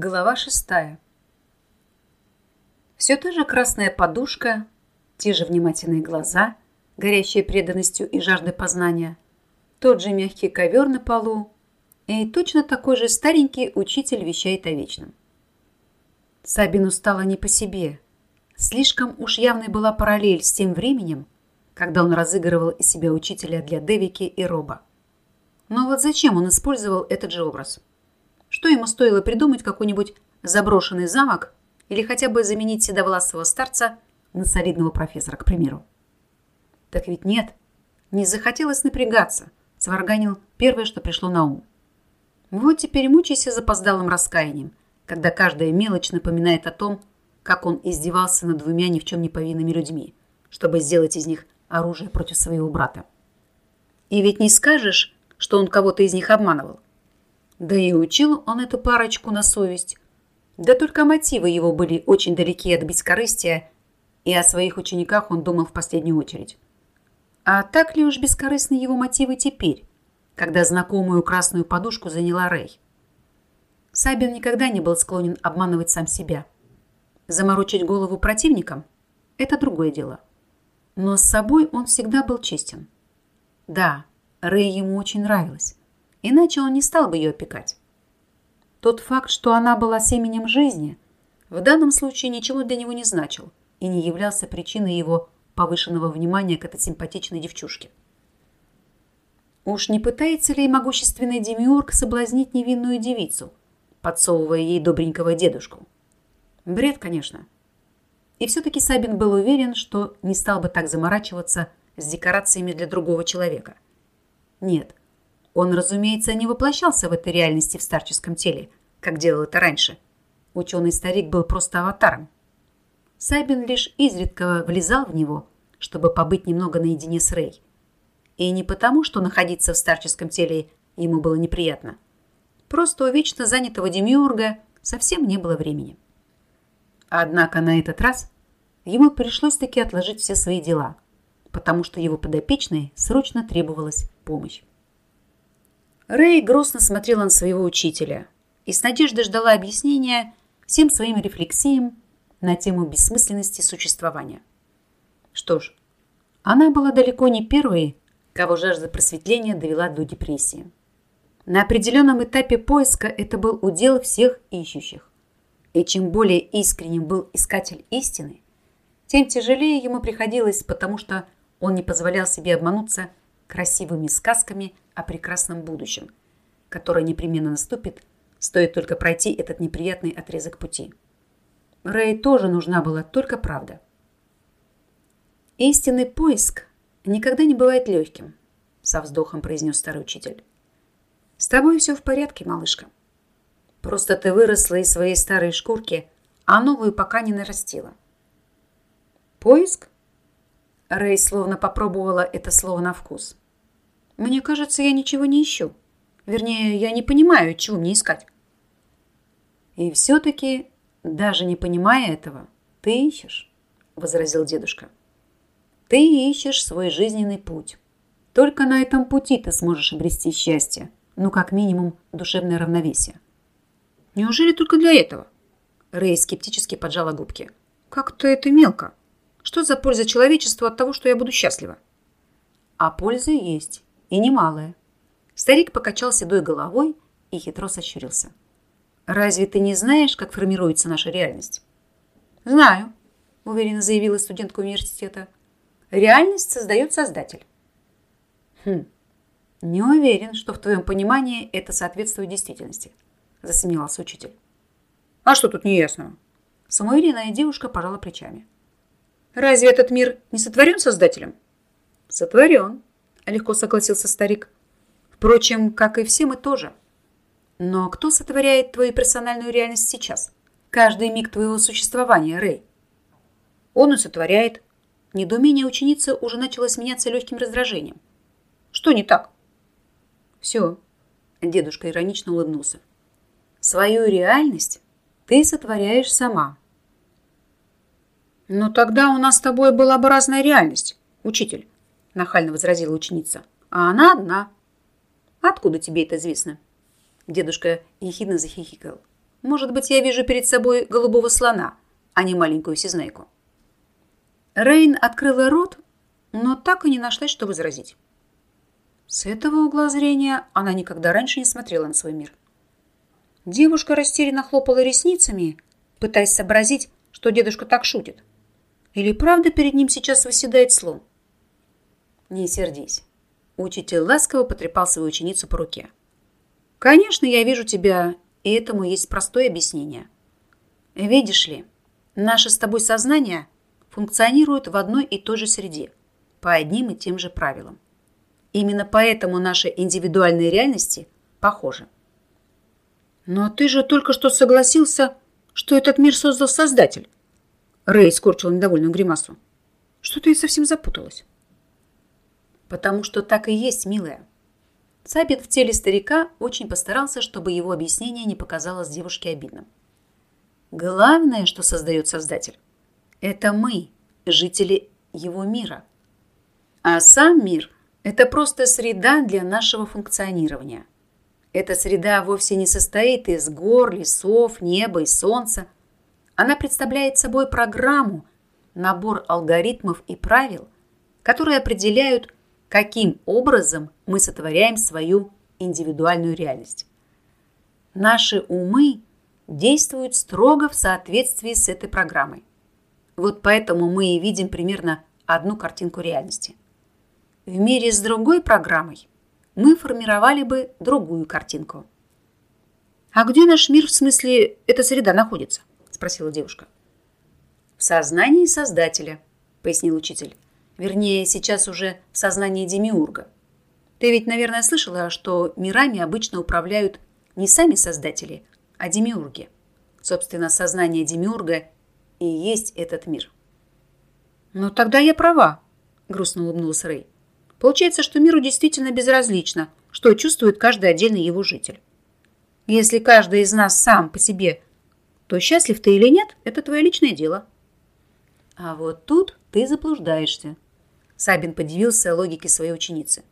Глава шестая. Все та же красная подушка, те же внимательные глаза, горящие преданностью и жаждой познания, тот же мягкий ковер на полу и точно такой же старенький учитель вещает о вечном. Сабину стало не по себе. Слишком уж явной была параллель с тем временем, когда он разыгрывал из себя учителя для Девики и Роба. Но вот зачем он использовал этот же образ? Что ему стоило придумать какой-нибудь заброшенный замок или хотя бы заменить седовласого старца на солидного профессора, к примеру? Так ведь нет, не захотелось напрягаться, сварганил первое, что пришло на ум. Вот теперь мучайся запоздалым раскаянием, когда каждая мелочь напоминает о том, как он издевался над двумя ни в чем не повинными людьми, чтобы сделать из них оружие против своего брата. И ведь не скажешь, что он кого-то из них обманывал. Да и учил он эту парочку на совесть. Да только мотивы его были очень далеки от бескорыстия, и о своих учениках он думал в последнюю очередь. А так ли уж бескорыстны его мотивы теперь, когда знакомую красную подушку заняла Рэй? Сабин никогда не был склонен обманывать сам себя. Заморочить голову противникам – это другое дело. Но с собой он всегда был честен. Да, Рэй ему очень нравилась иначе он не стал бы ее опекать. Тот факт, что она была семенем жизни, в данном случае ничего для него не значил и не являлся причиной его повышенного внимания к этой симпатичной девчушке. Уж не пытается ли могущественный демиург соблазнить невинную девицу, подсовывая ей добренького дедушку? Бред, конечно. И все-таки Сабин был уверен, что не стал бы так заморачиваться с декорациями для другого человека. Нет, он, разумеется, не воплощался в этой реальности в старческом теле, как делал это раньше. Ученый-старик был просто аватаром. Сайбин лишь изредка влезал в него, чтобы побыть немного наедине с Рэй. И не потому, что находиться в старческом теле ему было неприятно. Просто у вечно занятого демиурга совсем не было времени. Однако на этот раз ему пришлось таки отложить все свои дела, потому что его подопечной срочно требовалась помощь. Рэй грустно смотрела на своего учителя и с надеждой ждала объяснения всем своим рефлексиям на тему бессмысленности существования. Что ж, она была далеко не первой, кого жажда просветления довела до депрессии. На определенном этапе поиска это был удел всех ищущих. И чем более искренним был искатель истины, тем тяжелее ему приходилось, потому что он не позволял себе обмануться красивыми сказками о прекрасном будущем, которое непременно наступит, стоит только пройти этот неприятный отрезок пути. Рэй тоже нужна была только правда. «Истинный поиск никогда не бывает легким», со вздохом произнес старый учитель. «С тобой все в порядке, малышка. Просто ты выросла из своей старой шкурки, а новую пока не нарастила». «Поиск?» Рэй словно попробовала это слово на вкус. «Мне кажется, я ничего не ищу. Вернее, я не понимаю, чего мне искать». «И все-таки, даже не понимая этого, ты ищешь», — возразил дедушка. «Ты ищешь свой жизненный путь. Только на этом пути ты сможешь обрести счастье, ну, как минимум, душевное равновесие». «Неужели только для этого?» Рэй скептически поджала губки. «Как-то это мелко. Что за польза человечеству от того, что я буду счастлива? А польза есть, и немалая. Старик покачал седой головой и хитро сощурился. Разве ты не знаешь, как формируется наша реальность? Знаю, уверенно заявила студентка университета. Реальность создает создатель. Хм, не уверен, что в твоем понимании это соответствует действительности, засомневался учитель. А что тут неясного? Самоуверенная девушка пожала плечами. Разве этот мир не сотворен Создателем? Сотворен, легко согласился старик. Впрочем, как и все мы тоже. Но кто сотворяет твою персональную реальность сейчас? Каждый миг твоего существования, Рэй. Он и сотворяет. Недоумение ученицы уже начало сменяться легким раздражением. Что не так? Все. Дедушка иронично улыбнулся. Свою реальность ты сотворяешь сама. «Но тогда у нас с тобой была бы разная реальность, учитель», – нахально возразила ученица. «А она одна». «Откуда тебе это известно?» Дедушка ехидно захихикал. Может быть, я вижу перед собой голубого слона, а не маленькую всезнайку. Рейн открыла рот, но так и не нашлась, что возразить. С этого угла зрения она никогда раньше не смотрела на свой мир. Девушка растерянно хлопала ресницами, пытаясь сообразить, что дедушка так шутит. Или правда перед ним сейчас восседает слон? Не сердись. Учитель ласково потрепал свою ученицу по руке. Конечно, я вижу тебя, и этому есть простое объяснение. Видишь ли, наше с тобой сознание функционирует в одной и той же среде, по одним и тем же правилам. Именно поэтому наши индивидуальные реальности похожи. Но ты же только что согласился, что этот мир создал Создатель. Рэй скорчил недовольную гримасу. Что ты совсем запуталась? Потому что так и есть, милая. Сабит в теле старика очень постарался, чтобы его объяснение не показалось девушке обидным. Главное, что создает Создатель, это мы, жители его мира. А сам мир – это просто среда для нашего функционирования. Эта среда вовсе не состоит из гор, лесов, неба и солнца. Она представляет собой программу, набор алгоритмов и правил, которые определяют каким образом мы сотворяем свою индивидуальную реальность. Наши умы действуют строго в соответствии с этой программой. Вот поэтому мы и видим примерно одну картинку реальности. В мире с другой программой мы формировали бы другую картинку. «А где наш мир, в смысле, эта среда находится?» – спросила девушка. «В сознании Создателя», – пояснил учитель. Вернее, сейчас уже в сознании Демиурга. Ты ведь, наверное, слышала, что мирами обычно управляют не сами создатели, а демиурги. Собственно, сознание демиурга и есть этот мир. «Ну, тогда я права», — грустно улыбнулся Рэй. «Получается, что миру действительно безразлично, что чувствует каждый отдельный его житель. Если каждый из нас сам по себе, то счастлив ты или нет, это твое личное дело». А вот тут ты заблуждаешься, Сабин подивился логике своей ученицы.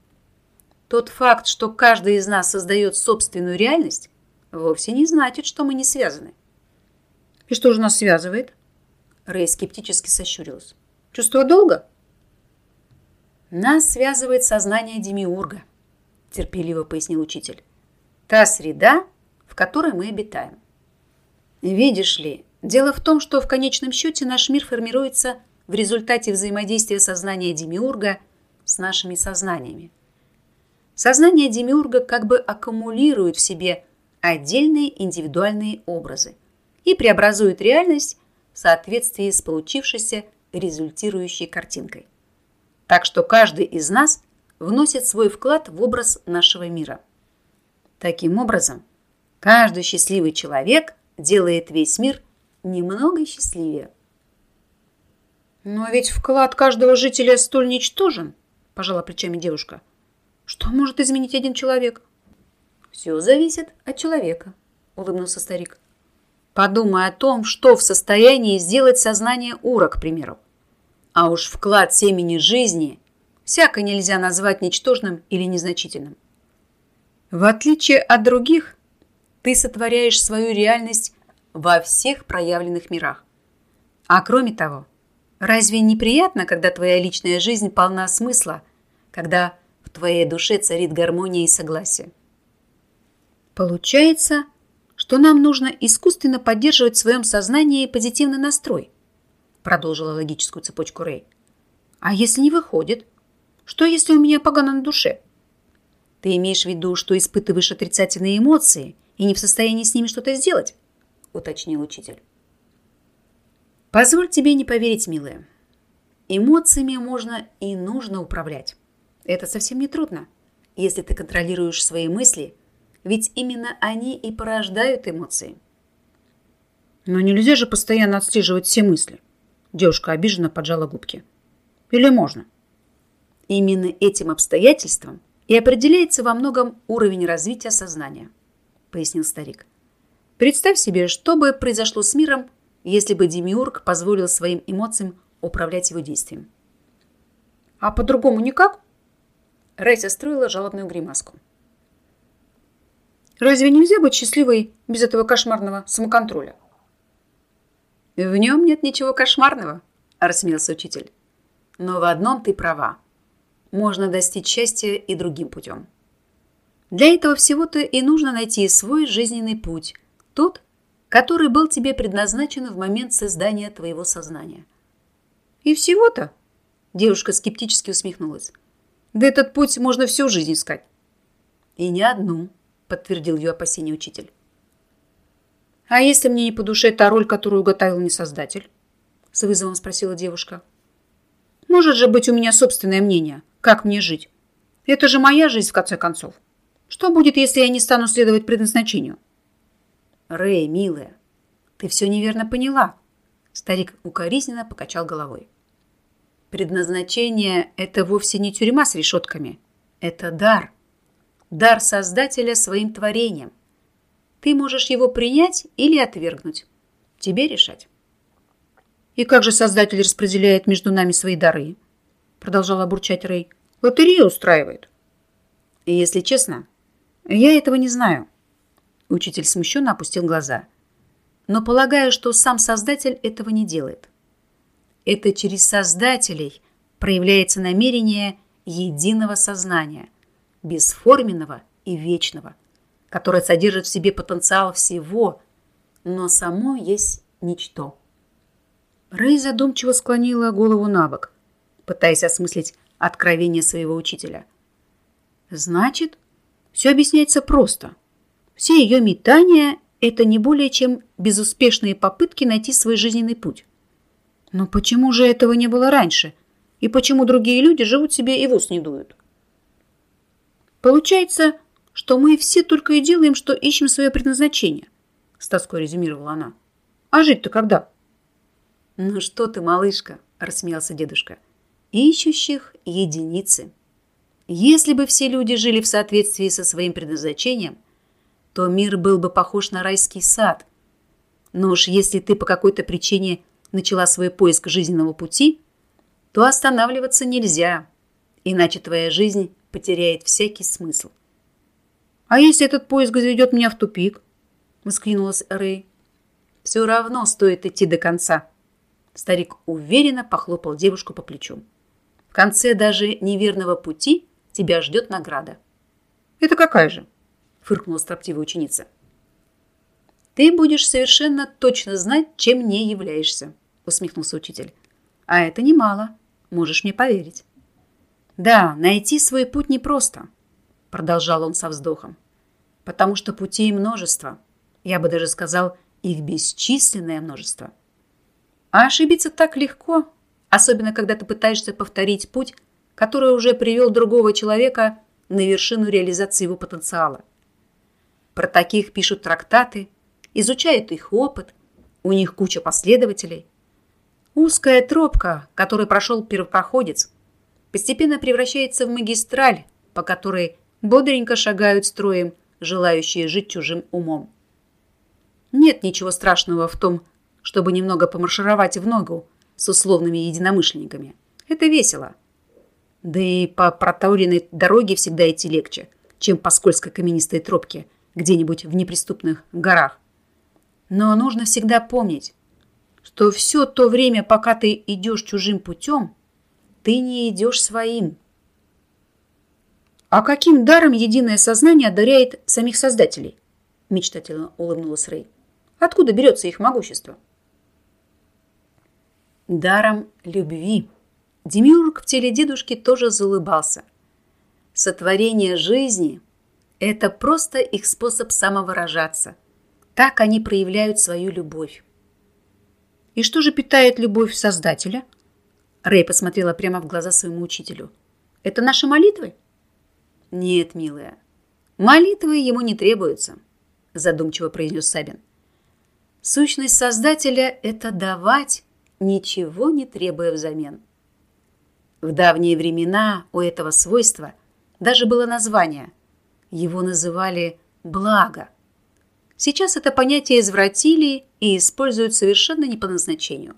Тот факт, что каждый из нас создает собственную реальность, вовсе не значит, что мы не связаны. И что же нас связывает? Рэй скептически сощурилась. Чувство долга? Нас связывает сознание Демиурга, терпеливо пояснил учитель. Та среда, в которой мы обитаем. Видишь ли, дело в том, что в конечном счете наш мир формируется в результате взаимодействия сознания Демиурга с нашими сознаниями. Сознание Демиурга как бы аккумулирует в себе отдельные индивидуальные образы и преобразует реальность в соответствии с получившейся результирующей картинкой. Так что каждый из нас вносит свой вклад в образ нашего мира. Таким образом, каждый счастливый человек делает весь мир немного счастливее. «Но ведь вклад каждого жителя столь ничтожен», – пожала плечами девушка. «Что может изменить один человек?» «Все зависит от человека», – улыбнулся старик. «Подумай о том, что в состоянии сделать сознание Ура, к примеру. А уж вклад семени жизни всяко нельзя назвать ничтожным или незначительным. В отличие от других, ты сотворяешь свою реальность во всех проявленных мирах. А кроме того – Разве неприятно, когда твоя личная жизнь полна смысла, когда в твоей душе царит гармония и согласие? Получается, что нам нужно искусственно поддерживать в своем сознании позитивный настрой, продолжила логическую цепочку Рэй. А если не выходит? Что, если у меня погано на душе? Ты имеешь в виду, что испытываешь отрицательные эмоции и не в состоянии с ними что-то сделать? уточнил учитель. Позволь тебе не поверить, милая. Эмоциями можно и нужно управлять. Это совсем не трудно, если ты контролируешь свои мысли, ведь именно они и порождают эмоции. Но нельзя же постоянно отслеживать все мысли. Девушка обиженно поджала губки. Или можно? Именно этим обстоятельством и определяется во многом уровень развития сознания, пояснил старик. Представь себе, что бы произошло с миром, если бы Демиург позволил своим эмоциям управлять его действием. «А по-другому никак?» Рэй состроила жалобную гримаску. Разве нельзя быть счастливой без этого кошмарного самоконтроля? В нем нет ничего кошмарного, рассмеялся учитель. Но в одном ты права. Можно достичь счастья и другим путем. Для этого всего-то и нужно найти свой жизненный путь, тот, который был тебе предназначен в момент создания твоего сознания. И всего-то? Девушка скептически усмехнулась. Да этот путь можно всю жизнь искать. И не одну, подтвердил ее опасение учитель. А если мне не по душе та роль, которую уготовил мне Создатель? С вызовом спросила девушка. Может же быть у меня собственное мнение, как мне жить. Это же моя жизнь, в конце концов. Что будет, если я не стану следовать предназначению? Рэй, милая, ты все неверно поняла. Старик укоризненно покачал головой. Предназначение – это вовсе не тюрьма с решетками. Это дар. Дар Создателя своим творением. Ты можешь его принять или отвергнуть. Тебе решать. «И как же Создатель распределяет между нами свои дары?» Продолжала бурчать Рэй. «Лотерею устраивает». И если честно, я этого не знаю. Учитель смущенно опустил глаза. Но полагаю, что сам Создатель этого не делает. Это через Создателей проявляется намерение единого сознания, бесформенного и вечного, которое содержит в себе потенциал всего, но само есть ничто. Рэй задумчиво склонила голову на бок, пытаясь осмыслить откровение своего учителя. Значит, все объясняется просто. Все ее метания – это не более чем безуспешные попытки найти свой жизненный путь. Но почему же этого не было раньше? И почему другие люди живут себе и в ус не дуют? Получается, что мы все только и делаем, что ищем свое предназначение, с тоской резюмировала она. А жить-то когда? Ну что ты, малышка, рассмеялся дедушка. Ищущих единицы. Если бы все люди жили в соответствии со своим предназначением, то мир был бы похож на райский сад. Но уж если ты по какой-то причине начала свой поиск жизненного пути, то останавливаться нельзя, иначе твоя жизнь потеряет всякий смысл. «А если этот поиск заведет меня в тупик?» – воскликнулась Рэй. «Все равно стоит идти до конца». Старик уверенно похлопал девушку по плечу. В конце даже неверного пути тебя ждет награда. Это какая же? Фыркнула строптивая ученица. Ты будешь совершенно точно знать, чем не являешься, усмехнулся учитель. А это немало, можешь мне поверить. Да, найти свой путь непросто, продолжал он со вздохом, потому что путей множество, я бы даже сказал, их бесчисленное множество. А ошибиться так легко, особенно когда ты пытаешься повторить путь, который уже привел другого человека на вершину реализации его потенциала. Про таких пишут трактаты, изучают их опыт, у них куча последователей. Узкая тропка, которой прошел первопроходец, постепенно превращается в магистраль, по которой бодренько шагают строем желающие жить чужим умом. Нет ничего страшного в том, чтобы немного помаршировать в ногу с условными единомышленниками. Это весело – да и по протауренной дороге всегда идти легче, чем по скользкой каменистой тропке где-нибудь в неприступных горах. Но нужно всегда помнить, что все то время, пока ты идешь чужим путем, ты не идешь своим. А каким даром единое сознание одаряет самих создателей? Мечтательно улыбнулась Рэй. Откуда берется их могущество? Даром любви. Демиург в теле дедушки тоже заулыбался. Сотворение жизни – это просто их способ самовыражаться. Так они проявляют свою любовь. И что же питает любовь Создателя? Рэй посмотрела прямо в глаза своему учителю. Это наши молитвы? Нет, милая, молитвы ему не требуются, задумчиво произнес Сабин. Сущность Создателя – это давать, ничего не требуя взамен. В давние времена у этого свойства даже было название. Его называли «благо». Сейчас это понятие извратили и используют совершенно не по назначению.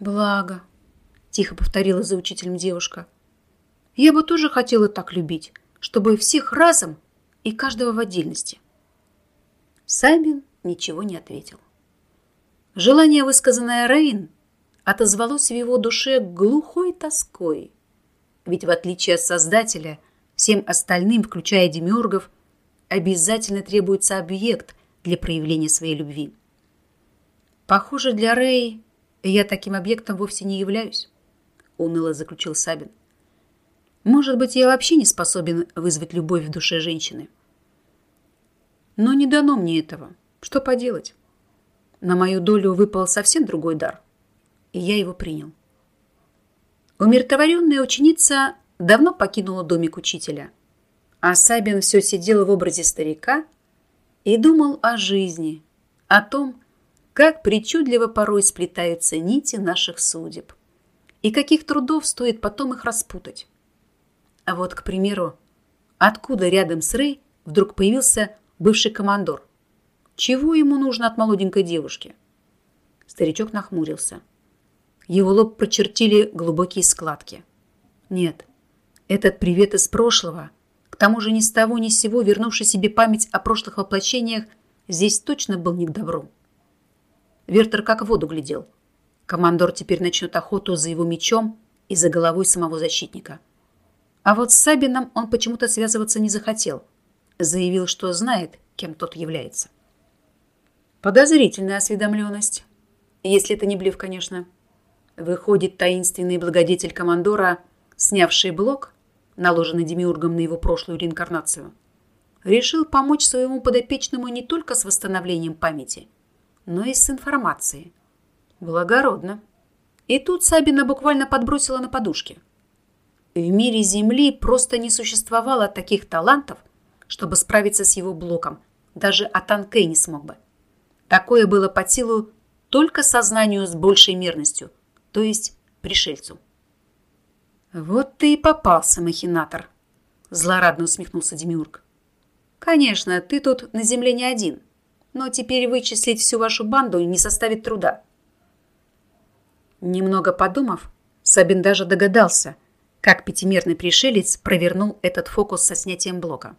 «Благо», – тихо повторила за учителем девушка. «Я бы тоже хотела так любить, чтобы всех разом и каждого в отдельности. Сабин ничего не ответил. Желание, высказанное Рейн, отозвалось в его душе глухой тоской. Ведь в отличие от Создателя, всем остальным, включая демиургов, обязательно требуется объект для проявления своей любви. Похоже, для Рэй я таким объектом вовсе не являюсь, уныло заключил Сабин. Может быть, я вообще не способен вызвать любовь в душе женщины. Но не дано мне этого. Что поделать? На мою долю выпал совсем другой дар, и я его принял. Умиротворенная ученица давно покинула домик учителя, а Сабин все сидел в образе старика и думал о жизни, о том, как причудливо порой сплетаются нити наших судеб и каких трудов стоит потом их распутать. А вот, к примеру, откуда рядом с Рэй вдруг появился бывший командор? Чего ему нужно от молоденькой девушки? Старичок нахмурился. Его лоб прочертили глубокие складки. Нет, этот привет из прошлого, к тому же ни с того ни с сего вернувший себе память о прошлых воплощениях, здесь точно был не к добру. Вертер как в воду глядел. Командор теперь начнет охоту за его мечом и за головой самого защитника. А вот с Сабином он почему-то связываться не захотел. Заявил, что знает, кем тот является. Подозрительная осведомленность. Если это не блеф, конечно. Выходит, таинственный благодетель командора, снявший блок, наложенный Демиургом на его прошлую реинкарнацию, решил помочь своему подопечному не только с восстановлением памяти, но и с информацией. Благородно. И тут Сабина буквально подбросила на подушке – в мире Земли просто не существовало таких талантов, чтобы справиться с его блоком. Даже Атанкей не смог бы. Такое было под силу только сознанию с большей мерностью, то есть пришельцу. «Вот ты и попался, махинатор», – злорадно усмехнулся Демиург. «Конечно, ты тут на земле не один, но теперь вычислить всю вашу банду не составит труда». Немного подумав, Сабин даже догадался – как пятимерный пришелец провернул этот фокус со снятием блока.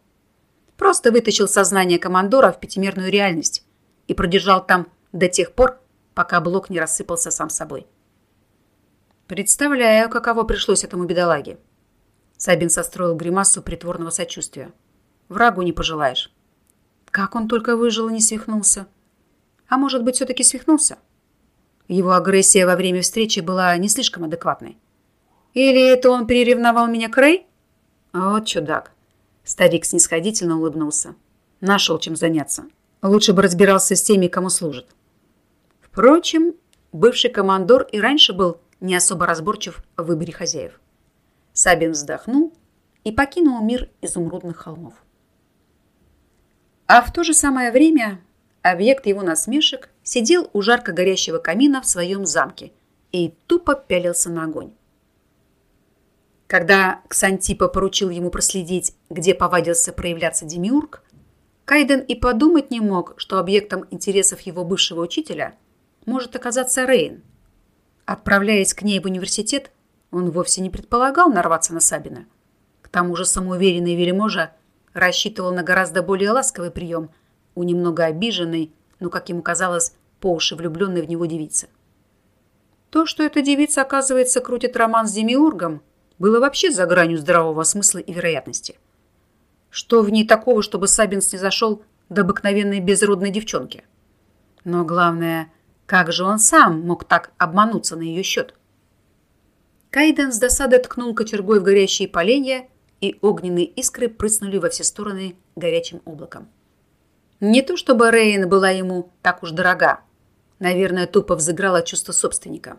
Просто вытащил сознание командора в пятимерную реальность и продержал там до тех пор, пока блок не рассыпался сам собой. Представляю, каково пришлось этому бедолаге. Сабин состроил гримасу притворного сочувствия. Врагу не пожелаешь. Как он только выжил и не свихнулся. А может быть, все-таки свихнулся? Его агрессия во время встречи была не слишком адекватной. Или это он переревновал меня к Рэй? Вот чудак. Старик снисходительно улыбнулся. Нашел чем заняться. Лучше бы разбирался с теми, кому служит. Впрочем, бывший командор и раньше был не особо разборчив в выборе хозяев. Сабин вздохнул и покинул мир изумрудных холмов. А в то же самое время объект его насмешек сидел у жарко горящего камина в своем замке и тупо пялился на огонь. Когда Ксантипа поручил ему проследить, где повадился проявляться Демиург, Кайден и подумать не мог, что объектом интересов его бывшего учителя может оказаться Рейн. Отправляясь к ней в университет, он вовсе не предполагал нарваться на Сабина. К тому же самоуверенный вельможа рассчитывал на гораздо более ласковый прием у немного обиженной, но, как ему казалось, по уши влюбленной в него девицы. То, что эта девица, оказывается, крутит роман с Демиургом – было вообще за гранью здравого смысла и вероятности. Что в ней такого, чтобы Сабин снизошел до обыкновенной безродной девчонки? Но главное, как же он сам мог так обмануться на ее счет? Кайден с досадой ткнул кочергой в горящие поленья, и огненные искры прыснули во все стороны горячим облаком. Не то чтобы Рейн была ему так уж дорога. Наверное, тупо взыграло чувство собственника.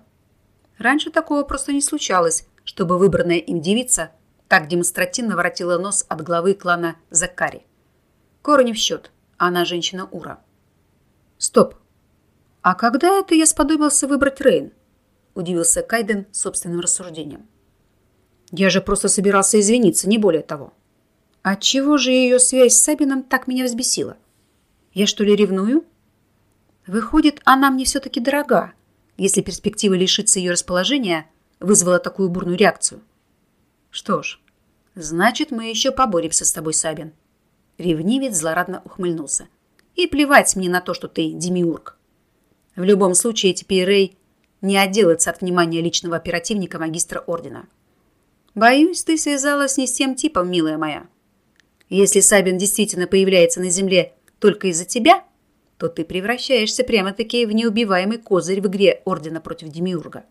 Раньше такого просто не случалось, чтобы выбранная им девица так демонстративно воротила нос от главы клана Закари. Кора не в счет, она женщина Ура. Стоп. А когда это я сподобился выбрать Рейн? Удивился Кайден собственным рассуждением. Я же просто собирался извиниться, не более того. Отчего же ее связь с Сабином так меня взбесила? Я что ли ревную? Выходит, она мне все-таки дорога, если перспектива лишиться ее расположения вызвала такую бурную реакцию. Что ж, значит, мы еще поборемся с тобой, Сабин. Ревнивец злорадно ухмыльнулся. И плевать мне на то, что ты демиург. В любом случае, теперь Рэй не отделается от внимания личного оперативника магистра ордена. Боюсь, ты связалась не с тем типом, милая моя. Если Сабин действительно появляется на земле только из-за тебя, то ты превращаешься прямо-таки в неубиваемый козырь в игре Ордена против Демиурга.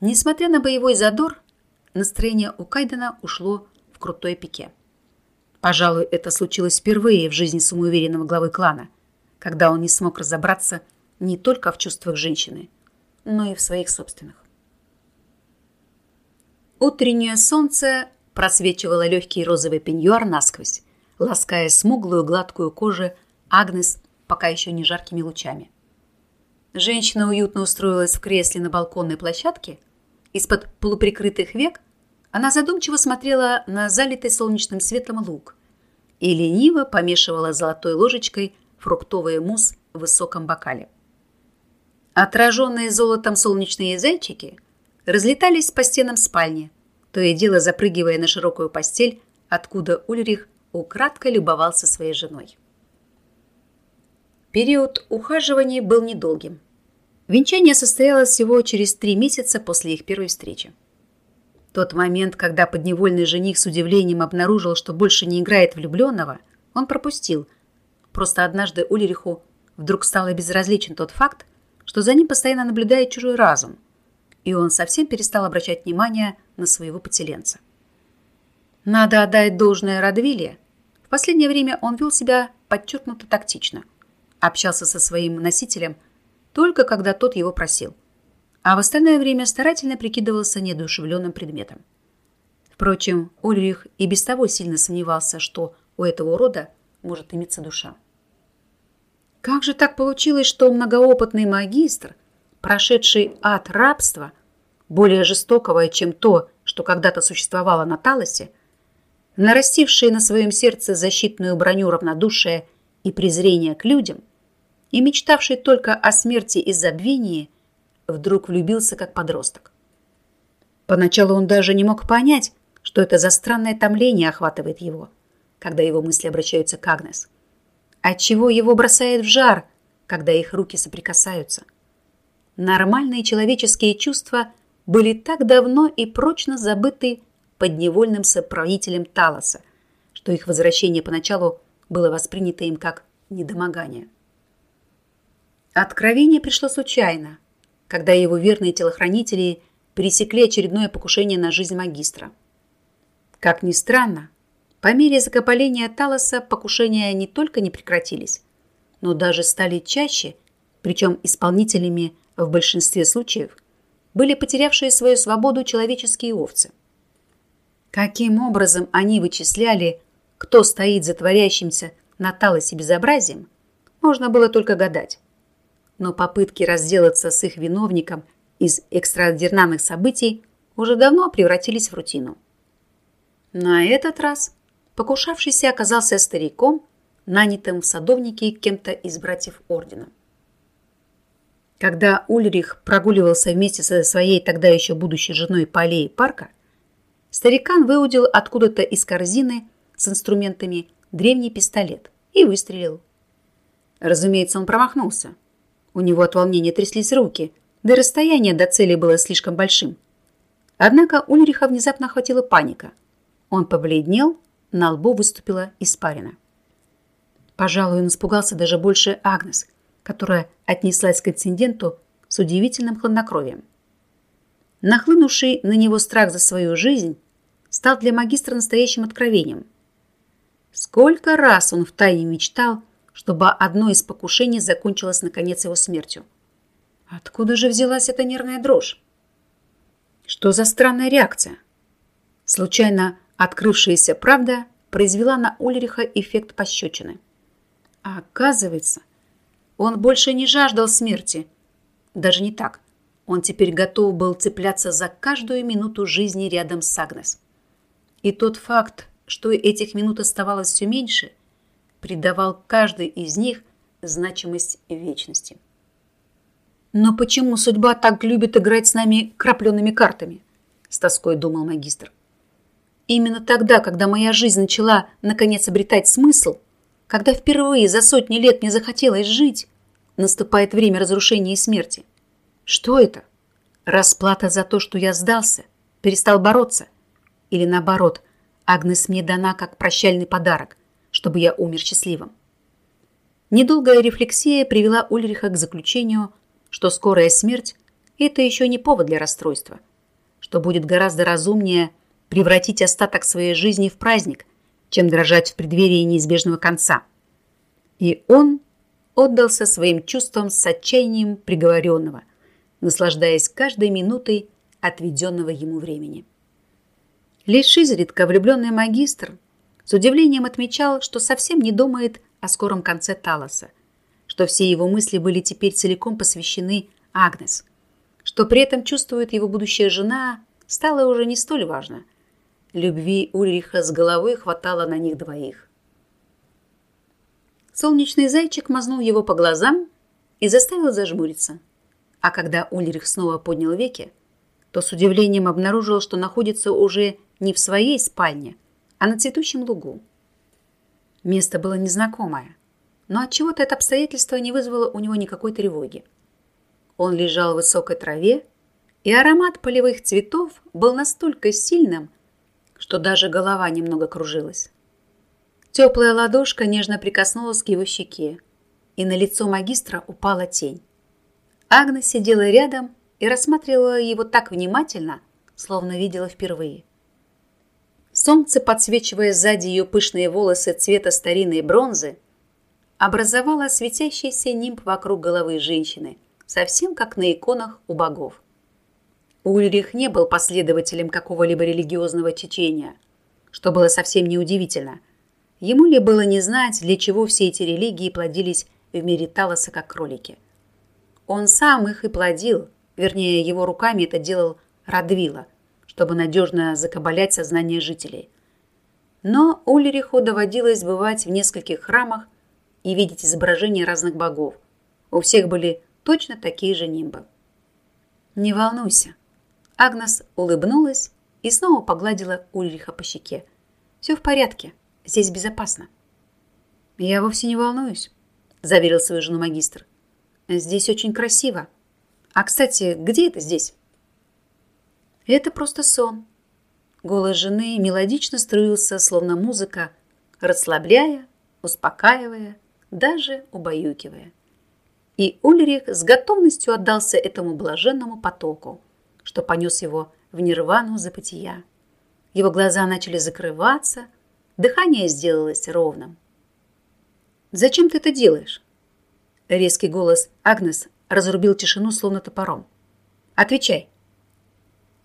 Несмотря на боевой задор, настроение у Кайдена ушло в крутой пике. Пожалуй, это случилось впервые в жизни самоуверенного главы клана, когда он не смог разобраться не только в чувствах женщины, но и в своих собственных. Утреннее солнце просвечивало легкий розовый пеньюар насквозь, лаская смуглую гладкую кожу Агнес пока еще не жаркими лучами. Женщина уютно устроилась в кресле на балконной площадке. Из-под полуприкрытых век она задумчиво смотрела на залитый солнечным светом луг и лениво помешивала золотой ложечкой фруктовый мусс в высоком бокале. Отраженные золотом солнечные зайчики разлетались по стенам спальни, то и дело запрыгивая на широкую постель, откуда Ульрих украдкой любовался своей женой. Период ухаживаний был недолгим. Венчание состоялось всего через три месяца после их первой встречи. Тот момент, когда подневольный жених с удивлением обнаружил, что больше не играет влюбленного, он пропустил. Просто однажды Ульриху вдруг стало безразличен тот факт, что за ним постоянно наблюдает чужой разум, и он совсем перестал обращать внимание на своего поселенца. Надо отдать должное Радвиле. В последнее время он вел себя подчеркнуто тактично – общался со своим носителем только когда тот его просил, а в остальное время старательно прикидывался неодушевленным предметом. Впрочем, Ульрих и без того сильно сомневался, что у этого урода может иметься душа. Как же так получилось, что многоопытный магистр, прошедший ад рабства, более жестокого, чем то, что когда-то существовало на Талосе, нарастивший на своем сердце защитную броню равнодушия и презрения к людям, и мечтавший только о смерти и забвении, вдруг влюбился как подросток. Поначалу он даже не мог понять, что это за странное томление охватывает его, когда его мысли обращаются к Агнес. Отчего его бросает в жар, когда их руки соприкасаются. Нормальные человеческие чувства были так давно и прочно забыты подневольным соправителем Талоса, что их возвращение поначалу было воспринято им как недомогание. Откровение пришло случайно, когда его верные телохранители пересекли очередное покушение на жизнь магистра. Как ни странно, по мере закопаления Талоса покушения не только не прекратились, но даже стали чаще, причем исполнителями в большинстве случаев были потерявшие свою свободу человеческие овцы. Каким образом они вычисляли, кто стоит за творящимся на Талосе безобразием, можно было только гадать но попытки разделаться с их виновником из экстраординарных событий уже давно превратились в рутину. На этот раз покушавшийся оказался стариком, нанятым в садовнике кем-то из братьев Ордена. Когда Ульрих прогуливался вместе со своей тогда еще будущей женой по аллее парка, старикан выудил откуда-то из корзины с инструментами древний пистолет и выстрелил. Разумеется, он промахнулся – у него от волнения тряслись руки, да расстояние до цели было слишком большим. Однако Ульриха внезапно охватила паника. Он побледнел, на лбу выступила испарина. Пожалуй, он испугался даже больше Агнес, которая отнеслась к инциденту с удивительным хладнокровием. Нахлынувший на него страх за свою жизнь стал для магистра настоящим откровением. Сколько раз он втайне мечтал чтобы одно из покушений закончилось наконец его смертью. Откуда же взялась эта нервная дрожь? Что за странная реакция? Случайно открывшаяся правда произвела на Ульриха эффект пощечины. А оказывается, он больше не жаждал смерти. Даже не так. Он теперь готов был цепляться за каждую минуту жизни рядом с Агнес. И тот факт, что этих минут оставалось все меньше, придавал каждой из них значимость вечности. «Но почему судьба так любит играть с нами крапленными картами?» – с тоской думал магистр. Именно тогда, когда моя жизнь начала наконец обретать смысл, когда впервые за сотни лет мне захотелось жить, наступает время разрушения и смерти. Что это? Расплата за то, что я сдался, перестал бороться? Или наоборот, Агнес мне дана как прощальный подарок, чтобы я умер счастливым? Недолгая рефлексия привела Ульриха к заключению, что скорая смерть – это еще не повод для расстройства, что будет гораздо разумнее превратить остаток своей жизни в праздник, чем дрожать в преддверии неизбежного конца. И он отдался своим чувствам с отчаянием приговоренного, наслаждаясь каждой минутой отведенного ему времени. Лишь изредка влюбленный магистр с удивлением отмечал, что совсем не думает о скором конце Талоса, что все его мысли были теперь целиком посвящены Агнес, что при этом чувствует его будущая жена, стало уже не столь важно. Любви Ульриха с головой хватало на них двоих. Солнечный зайчик мазнул его по глазам и заставил зажмуриться. А когда Ульрих снова поднял веки, то с удивлением обнаружил, что находится уже не в своей спальне, а на цветущем лугу. Место было незнакомое, но отчего-то это обстоятельство не вызвало у него никакой тревоги. Он лежал в высокой траве, и аромат полевых цветов был настолько сильным, что даже голова немного кружилась. Теплая ладошка нежно прикоснулась к его щеке, и на лицо магистра упала тень. Агна сидела рядом и рассматривала его так внимательно, словно видела впервые. Солнце, подсвечивая сзади ее пышные волосы цвета старинной бронзы, образовало светящийся нимб вокруг головы женщины, совсем как на иконах у богов. Ульрих не был последователем какого-либо религиозного течения, что было совсем неудивительно. Ему ли было не знать, для чего все эти религии плодились в мире Талоса как кролики. Он сам их и плодил, вернее, его руками это делал Радвила – чтобы надежно закабалять сознание жителей. Но Ульриху доводилось бывать в нескольких храмах и видеть изображения разных богов. У всех были точно такие же нимбы. «Не волнуйся». Агнес улыбнулась и снова погладила Ульриха по щеке. «Все в порядке. Здесь безопасно». «Я вовсе не волнуюсь», – заверил свою жену магистр. «Здесь очень красиво. А, кстати, где это здесь?» Это просто сон. Голос жены мелодично струился, словно музыка, расслабляя, успокаивая, даже убаюкивая. И Ульрих с готовностью отдался этому блаженному потоку, что понес его в нирвану забытия. Его глаза начали закрываться, дыхание сделалось ровным. «Зачем ты это делаешь?» Резкий голос Агнес разрубил тишину, словно топором. «Отвечай!»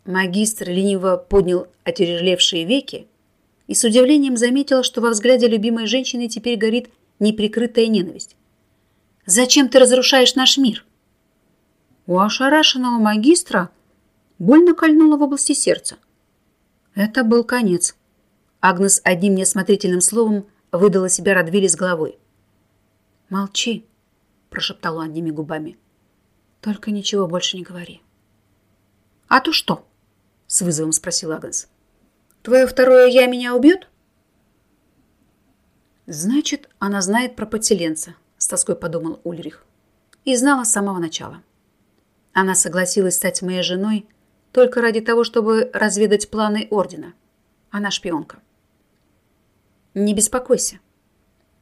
Магистр лениво поднял отяжелевшие веки и с удивлением заметил, что во взгляде любимой женщины теперь горит неприкрытая ненависть. «Зачем ты разрушаешь наш мир?» У ошарашенного магистра больно кольнуло в области сердца. Это был конец. Агнес одним неосмотрительным словом выдала себя Радвиле с головой. «Молчи», – прошептал он одними губами. «Только ничего больше не говори». «А то что?» с вызовом спросил Агнес. Твое второе «я» меня убьет? Значит, она знает про подселенца, с тоской подумал Ульрих. И знала с самого начала. Она согласилась стать моей женой только ради того, чтобы разведать планы Ордена. Она шпионка. Не беспокойся.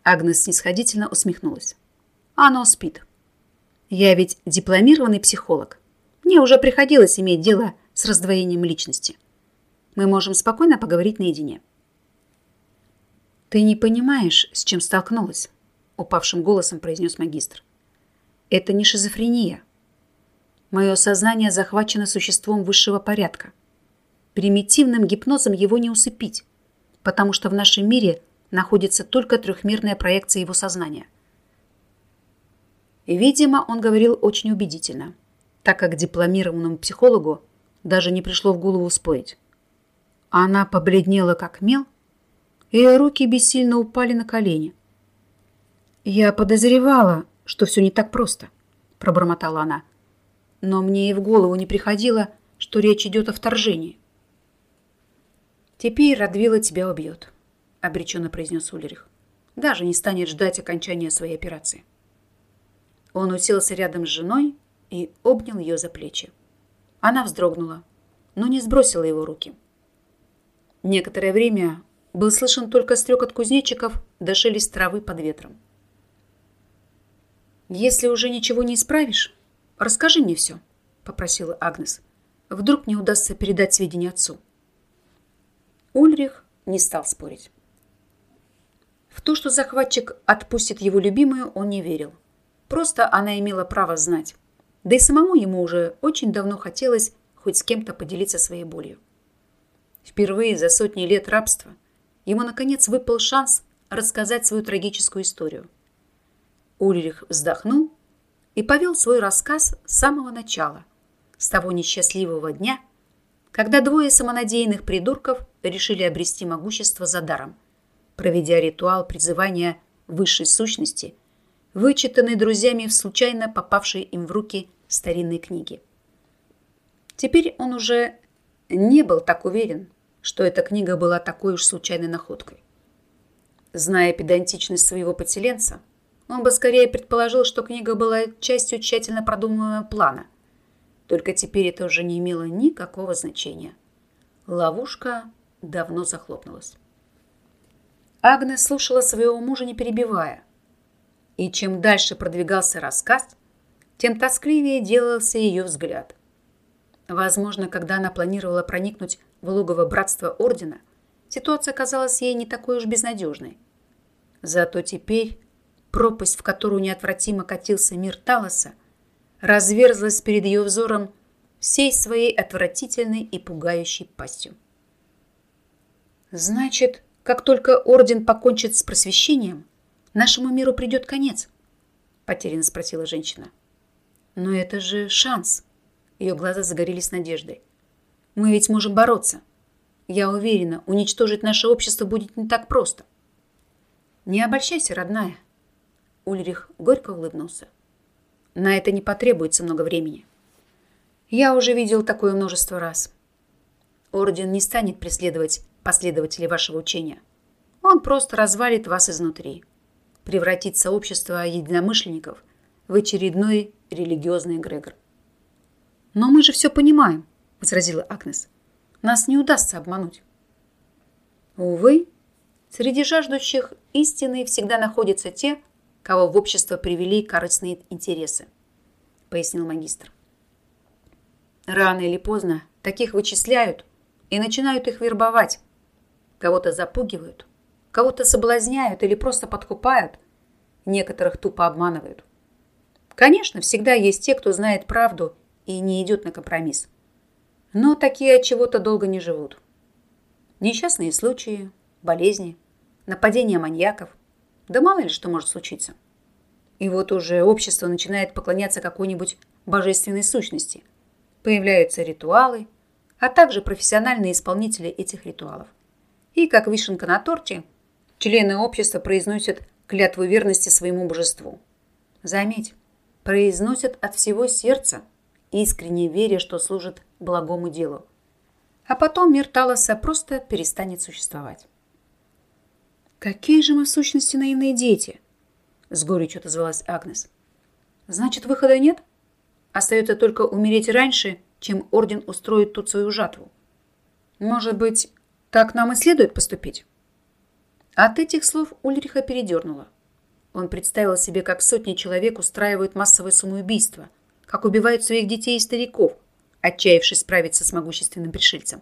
Агнес снисходительно усмехнулась. Оно спит. Я ведь дипломированный психолог. Мне уже приходилось иметь дело с раздвоением личности. Мы можем спокойно поговорить наедине. «Ты не понимаешь, с чем столкнулась», — упавшим голосом произнес магистр. «Это не шизофрения. Мое сознание захвачено существом высшего порядка. Примитивным гипнозом его не усыпить, потому что в нашем мире находится только трехмерная проекция его сознания». Видимо, он говорил очень убедительно, так как дипломированному психологу даже не пришло в голову спорить. Она побледнела, как мел, и ее руки бессильно упали на колени. «Я подозревала, что все не так просто», – пробормотала она. «Но мне и в голову не приходило, что речь идет о вторжении». «Теперь Радвила тебя убьет», — обреченно произнес Ульрих. «Даже не станет ждать окончания своей операции». Он уселся рядом с женой и обнял ее за плечи. Она вздрогнула, но не сбросила его руки. Некоторое время был слышен только стрекот кузнечиков да шелест травы под ветром. «Если уже ничего не исправишь, расскажи мне все», — попросила Агнес. «Вдруг мне удастся передать сведения отцу». Ульрих не стал спорить. В то, что захватчик отпустит его любимую, он не верил. Просто она имела право знать. Да и самому ему уже очень давно хотелось хоть с кем-то поделиться своей болью. Впервые за сотни лет рабства ему, наконец, выпал шанс рассказать свою трагическую историю. Ульрих вздохнул и повел свой рассказ с самого начала, с того несчастливого дня, когда двое самонадеянных придурков решили обрести могущество за даром, проведя ритуал призывания высшей сущности – вычитанные друзьями в случайно попавшие им в руки старинные книги. Теперь он уже не был так уверен, что эта книга была такой уж случайной находкой. Зная педантичность своего подселенца, он бы скорее предположил, что книга была частью тщательно продуманного плана. Только теперь это уже не имело никакого значения. Ловушка давно захлопнулась. Агнес слушала своего мужа, не перебивая – и чем дальше продвигался рассказ, тем тоскливее делался ее взгляд. Возможно, когда она планировала проникнуть в логово братства Ордена, ситуация казалась ей не такой уж безнадежной. Зато теперь пропасть, в которую неотвратимо катился мир Талоса, разверзлась перед ее взором всей своей отвратительной и пугающей пастью. Значит, как только Орден покончит с просвещением, Нашему миру придет конец?» Потерянно спросила женщина. «Но это же шанс!» Ее глаза загорелись надеждой. «Мы ведь можем бороться. Я уверена, уничтожить наше общество будет не так просто». «Не обольщайся, родная!» Ульрих горько улыбнулся. «На это не потребуется много времени. Я уже видел такое множество раз. Орден не станет преследовать последователей вашего учения. Он просто развалит вас изнутри превратить сообщество единомышленников в очередной религиозный эгрегор. «Но мы же все понимаем», — возразила Агнес. «Нас не удастся обмануть». Увы, среди жаждущих истины всегда находятся те, кого в общество привели корыстные интересы, пояснил магистр. Рано или поздно таких вычисляют и начинают их вербовать. Кого-то запугивают, Кого-то соблазняют или просто подкупают. Некоторых тупо обманывают. Конечно, всегда есть те, кто знает правду и не идет на компромисс. Но такие от чего-то долго не живут. Несчастные случаи, болезни, нападения маньяков. Да мало ли что может случиться. И вот уже общество начинает поклоняться какой-нибудь божественной сущности. Появляются ритуалы, а также профессиональные исполнители этих ритуалов. И как вишенка на торте – Члены общества произносят клятву верности своему божеству. Заметь, произносят от всего сердца, искренне веря, что служит благому делу. А потом мир Талоса просто перестанет существовать. «Какие же мы в сущности наивные дети!» С горечью отозвалась Агнес. «Значит, выхода нет? Остается только умереть раньше, чем Орден устроит тут свою жатву. Может быть, так нам и следует поступить?» От этих слов Ульриха передернула. Он представил себе, как сотни человек устраивают массовое самоубийство, как убивают своих детей и стариков, отчаявшись справиться с могущественным пришельцем.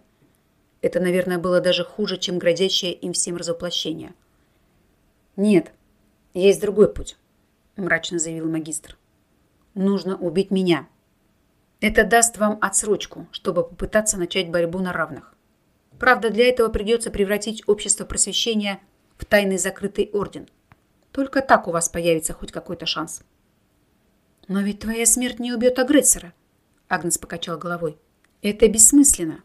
Это, наверное, было даже хуже, чем грозящее им всем развоплощение. «Нет, есть другой путь», – мрачно заявил магистр. «Нужно убить меня. Это даст вам отсрочку, чтобы попытаться начать борьбу на равных. Правда, для этого придется превратить общество просвещения в тайный закрытый орден. Только так у вас появится хоть какой-то шанс. Но ведь твоя смерть не убьет агрессора, Агнес покачал головой. Это бессмысленно.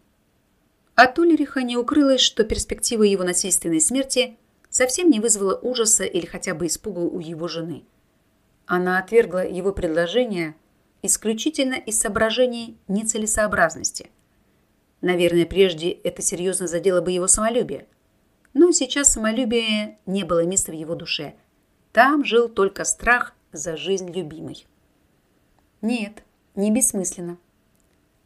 От Ульриха не укрылось, что перспектива его насильственной смерти совсем не вызвала ужаса или хотя бы испуга у его жены. Она отвергла его предложение исключительно из соображений нецелесообразности. Наверное, прежде это серьезно задело бы его самолюбие. Но сейчас самолюбие не было места в его душе. Там жил только страх за жизнь любимой. Нет, не бессмысленно.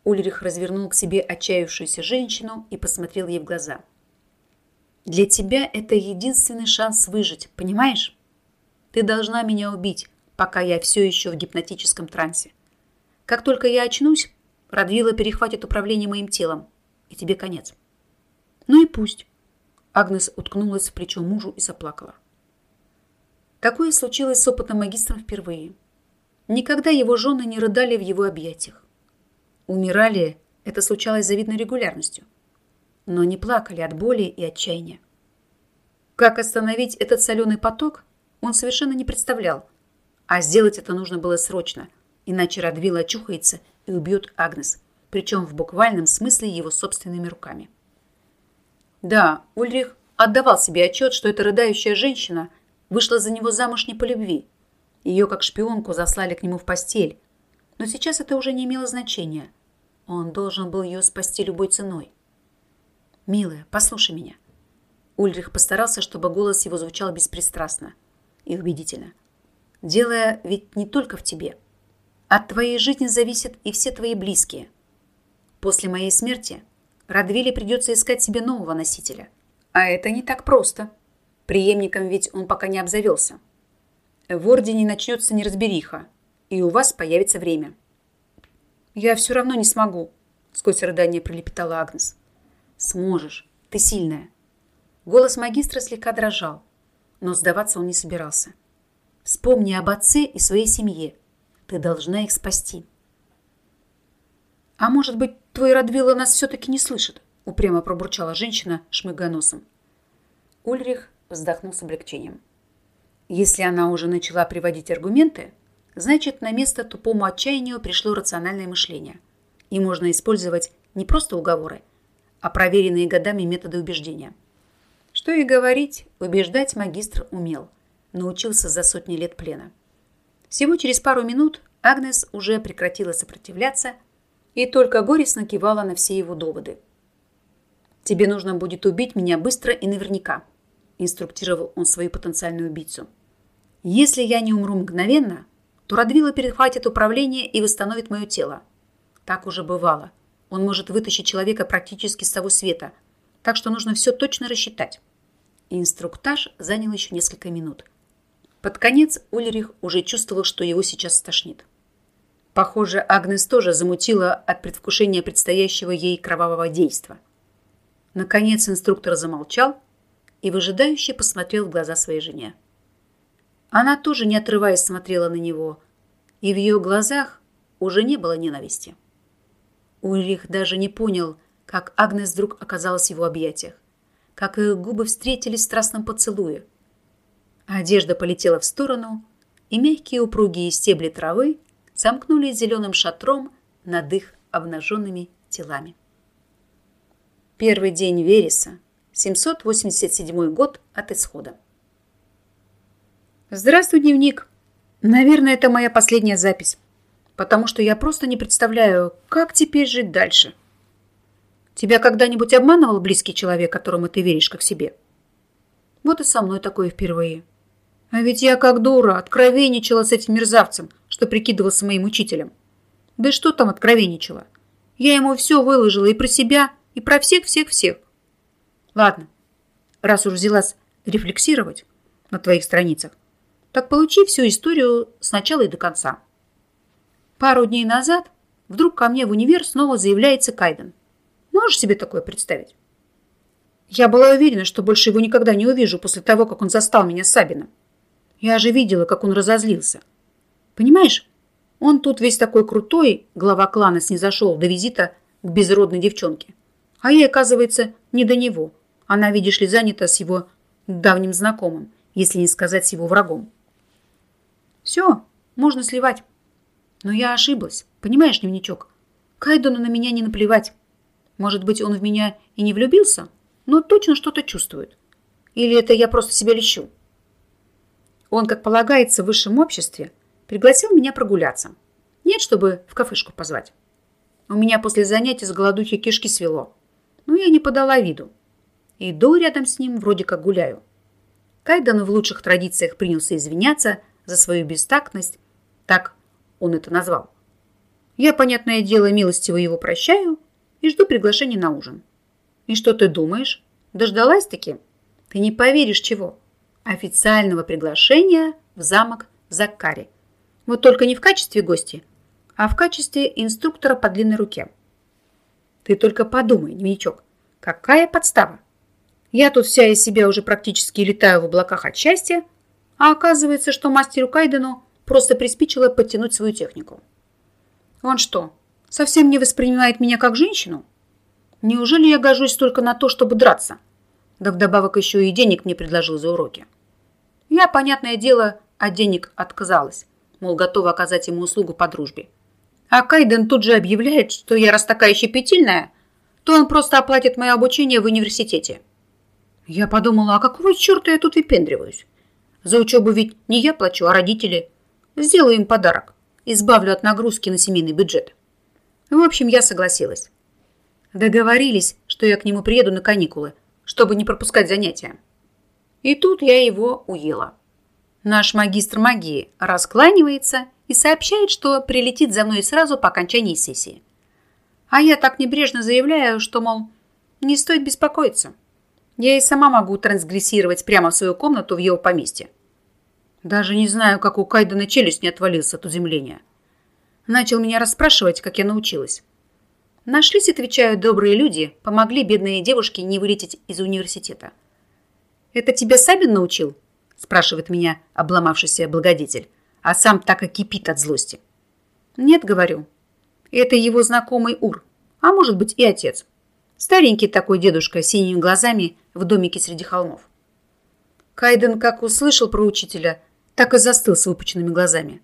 Ульрих развернул к себе отчаявшуюся женщину и посмотрел ей в глаза. «Для тебя это единственный шанс выжить, понимаешь? Ты должна меня убить, пока я все еще в гипнотическом трансе. Как только я очнусь, Радвила перехватит управление моим телом, и тебе конец». «Ну и пусть». Агнес уткнулась в плечо мужу и заплакала. Такое случилось с опытным магистром впервые. Никогда его жены не рыдали в его объятиях. Умирали, это случалось завидной регулярностью, но не плакали от боли и отчаяния. Как остановить этот соленый поток, он совершенно не представлял, а сделать это нужно было срочно, иначе Радвил очухается и убьет Агнес, причем в буквальном смысле его собственными руками. Да, Ульрих отдавал себе отчет, что эта рыдающая женщина вышла за него замуж не по любви. Ее как шпионку заслали к нему в постель. Но сейчас это уже не имело значения. Он должен был ее спасти любой ценой. «Милая, послушай меня». Ульрих постарался, чтобы голос его звучал беспристрастно и убедительно. «Дело ведь не только в тебе. От твоей жизни зависят и все твои близкие. После моей смерти Радвиле придется искать себе нового носителя. А это не так просто. Приемником ведь он пока не обзавелся. В Ордене начнется неразбериха, и у вас появится время. «Я все равно не смогу», — сквозь рыдание пролепетала Агнес. «Сможешь. Ты сильная». Голос магистра слегка дрожал, но сдаваться он не собирался. «Вспомни об отце и своей семье. Ты должна их спасти». «А может быть, твой Радвилла нас все-таки не слышит?» — упрямо пробурчала женщина, шмыгая носом. Ульрих вздохнул с облегчением. Если она уже начала приводить аргументы, значит, на место тупому отчаянию пришло рациональное мышление. И можно использовать не просто уговоры, а проверенные годами методы убеждения. Что и говорить, убеждать магистр умел. Научился за сотни лет плена. Всего через пару минут Агнес уже прекратила сопротивляться и только горестно кивала на все его доводы. «Тебе нужно будет убить меня быстро и наверняка», инструктировал он свою потенциальную убийцу. Если я не умру мгновенно, то Радвила перехватит управление и восстановит мое тело. Так уже бывало. Он может вытащить человека практически с того света, так что нужно все точно рассчитать. Инструктаж занял еще несколько минут. Под конец Ульрих уже чувствовал, что его сейчас стошнит. Похоже, Агнес тоже замутила от предвкушения предстоящего ей кровавого действа. Наконец инструктор замолчал и выжидающе посмотрел в глаза своей жене. Она тоже, не отрываясь, смотрела на него, и в ее глазах уже не было ненависти. Ульрих даже не понял, как Агнес вдруг оказалась в его объятиях, как их губы встретились в страстном поцелуе. Одежда полетела в сторону, и мягкие упругие стебли травы сомкнулись зеленым шатром над их обнаженными телами. Первый день Вереса, 787 год от исхода. Здравствуй, дневник. Наверное, это моя последняя запись, потому что я просто не представляю, как теперь жить дальше. Тебя когда-нибудь обманывал близкий человек, которому ты веришь как себе? Вот и со мной такое впервые. А ведь я как дура откровенничала с этим мерзавцем, что прикидывался моим учителем. Да что там откровенничала? Я ему все выложила и про себя, и про всех-всех-всех. Ладно, раз уж взялась рефлексировать на твоих страницах, так получи всю историю с начала и до конца. Пару дней назад вдруг ко мне в универ снова заявляется Кайден. Можешь себе такое представить? Я была уверена, что больше его никогда не увижу после того, как он застал меня с Сабином. Я же видела, как он разозлился. Понимаешь, он тут весь такой крутой, глава клана снизошел до визита к безродной девчонке. А ей, оказывается, не до него. Она, видишь ли, занята с его давним знакомым, если не сказать с его врагом. Все, можно сливать. Но я ошиблась. Понимаешь, дневничок? Кайдону на меня не наплевать. Может быть, он в меня и не влюбился, но точно что-то чувствует. Или это я просто себя лещу? Он, как полагается в высшем обществе, пригласил меня прогуляться. Нет, чтобы в кафешку позвать. У меня после занятия с голодухи кишки свело. Но я не подала виду. Иду рядом с ним, вроде как гуляю. Кайден в лучших традициях принялся извиняться за свою бестактность, так он это назвал. Я, понятное дело, милостиво его прощаю и жду приглашения на ужин. И что ты думаешь? Дождалась-таки? Ты не поверишь чего. Официального приглашения в замок Закари. Вот только не в качестве гостя, а в качестве инструктора по длинной руке. Ты только подумай, дневничок, какая подстава. Я тут вся из себя уже практически летаю в облаках от счастья, а оказывается, что мастеру Кайдену просто приспичило подтянуть свою технику. Он что, совсем не воспринимает меня как женщину? Неужели я гожусь только на то, чтобы драться? Да вдобавок еще и денег мне предложил за уроки. Я, понятное дело, от денег отказалась, мол, готова оказать ему услугу по дружбе. А Кайден тут же объявляет, что я раз такая щепетильная, то он просто оплатит мое обучение в университете. Я подумала, а какого черта я тут выпендриваюсь? За учебу ведь не я плачу, а родители. Сделаю им подарок. Избавлю от нагрузки на семейный бюджет. В общем, я согласилась. Договорились, что я к нему приеду на каникулы, чтобы не пропускать занятия. И тут я его уела. Наш магистр магии раскланивается и сообщает, что прилетит за мной сразу по окончании сессии. А я так небрежно заявляю, что, мол, не стоит беспокоиться. Я и сама могу трансгрессировать прямо в свою комнату в его поместье. Даже не знаю, как у Кайдена челюсть не отвалился от удивления. Начал меня расспрашивать, как я научилась. Нашлись, отвечают, добрые люди, помогли бедной девушке не вылететь из университета. «Это тебя Сабин научил?» спрашивает меня обломавшийся благодетель, а сам так и кипит от злости. «Нет, говорю, это его знакомый Ур, а может быть и отец. Старенький такой дедушка с синими глазами в домике среди холмов. Кайден как услышал про учителя, так и застыл с выпученными глазами.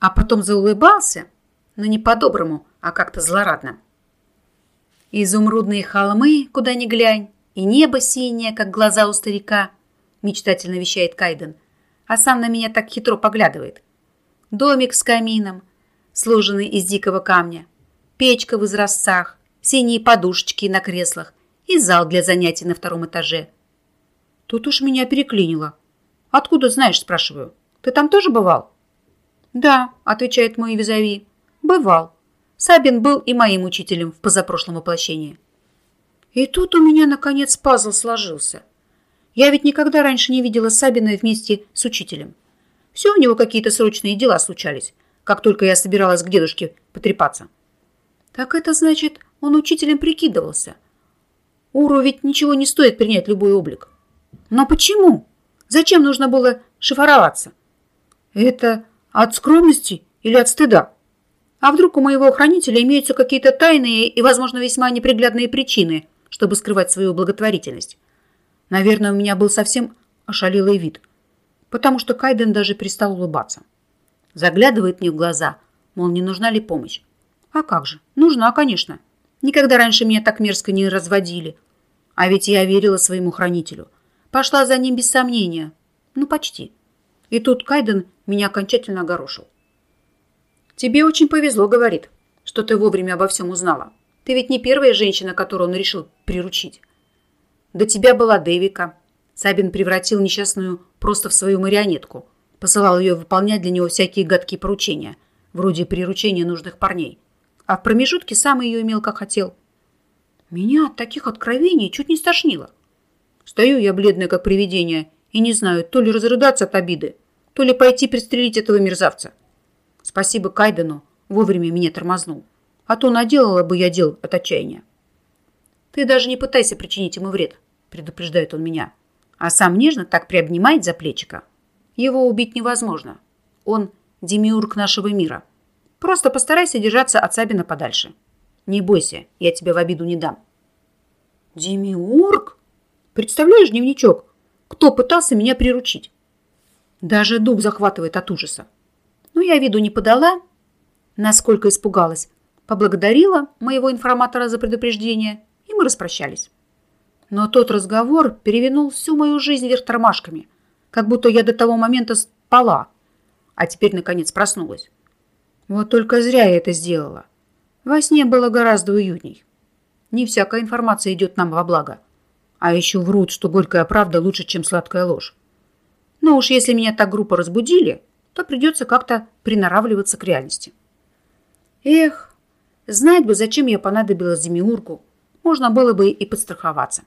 А потом заулыбался, но не по-доброму, а как-то злорадно. Изумрудные холмы, куда ни глянь, и небо синее, как глаза у старика, мечтательно вещает Кайден, а сам на меня так хитро поглядывает. Домик с камином, сложенный из дикого камня, печка в изразцах, синие подушечки на креслах и зал для занятий на втором этаже – Тут уж меня переклинило. «Откуда знаешь?» – спрашиваю. «Ты там тоже бывал?» «Да», – отвечает мой визави. «Бывал. Сабин был и моим учителем в позапрошлом воплощении». И тут у меня, наконец, пазл сложился. Я ведь никогда раньше не видела Сабина вместе с учителем. Все у него какие-то срочные дела случались, как только я собиралась к дедушке потрепаться. Так это значит, он учителем прикидывался. Уру ведь ничего не стоит принять любой облик. Но почему? Зачем нужно было шифроваться? Это от скромности или от стыда? А вдруг у моего хранителя имеются какие-то тайные и, возможно, весьма неприглядные причины, чтобы скрывать свою благотворительность? Наверное, у меня был совсем ошалелый вид, потому что Кайден даже перестал улыбаться. Заглядывает мне в глаза, мол, не нужна ли помощь. А как же? Нужна, конечно. Никогда раньше меня так мерзко не разводили. А ведь я верила своему хранителю – Пошла за ним без сомнения. Ну, почти. И тут Кайден меня окончательно огорошил. «Тебе очень повезло», — говорит, — «что ты вовремя обо всем узнала. Ты ведь не первая женщина, которую он решил приручить. До тебя была Дэвика. Сабин превратил несчастную просто в свою марионетку. Посылал ее выполнять для него всякие гадкие поручения, вроде приручения нужных парней. А в промежутке сам ее имел, как хотел. Меня от таких откровений чуть не стошнило. Стою я бледная, как привидение, и не знаю, то ли разрыдаться от обиды, то ли пойти пристрелить этого мерзавца. Спасибо Кайдену, вовремя меня тормознул. А то наделала бы я дел от отчаяния. Ты даже не пытайся причинить ему вред, предупреждает он меня. А сам нежно так приобнимает за плечика. Его убить невозможно. Он демиург нашего мира. Просто постарайся держаться от Сабина подальше. Не бойся, я тебя в обиду не дам. Демиург? Представляешь, дневничок, кто пытался меня приручить? Даже дух захватывает от ужаса. Но я виду не подала, насколько испугалась. Поблагодарила моего информатора за предупреждение, и мы распрощались. Но тот разговор перевернул всю мою жизнь вверх тормашками, как будто я до того момента спала, а теперь, наконец, проснулась. Вот только зря я это сделала. Во сне было гораздо уютней. Не всякая информация идет нам во благо. А еще врут, что горькая правда лучше, чем сладкая ложь. Но уж если меня так группа разбудили, то придется как-то приноравливаться к реальности. Эх, знать бы, зачем я понадобилась Демиургу, можно было бы и подстраховаться.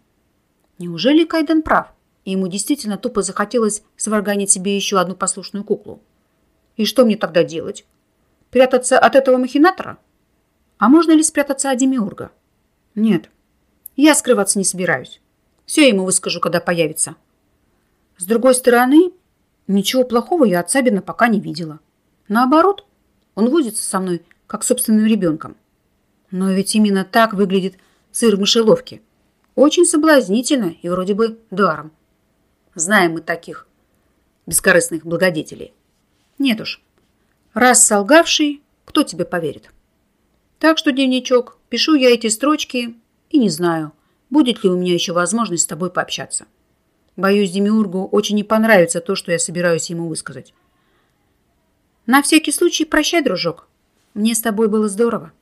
Неужели Кайден прав, и ему действительно тупо захотелось сварганить себе еще одну послушную куклу? И что мне тогда делать? Прятаться от этого махинатора? А можно ли спрятаться от Демиурга? Нет, я скрываться не собираюсь. Все ему выскажу, когда появится. С другой стороны, ничего плохого я от Сабина пока не видела. Наоборот, он возится со мной, как собственным ребенком. Но ведь именно так выглядит сыр в мышеловке. Очень соблазнительно и вроде бы даром. Знаем мы таких бескорыстных благодетелей. Нет уж. Раз солгавший, кто тебе поверит? Так что, дневничок, пишу я эти строчки и не знаю, будет ли у меня еще возможность с тобой пообщаться. Боюсь, Демиургу очень не понравится то, что я собираюсь ему высказать. На всякий случай прощай, дружок. Мне с тобой было здорово.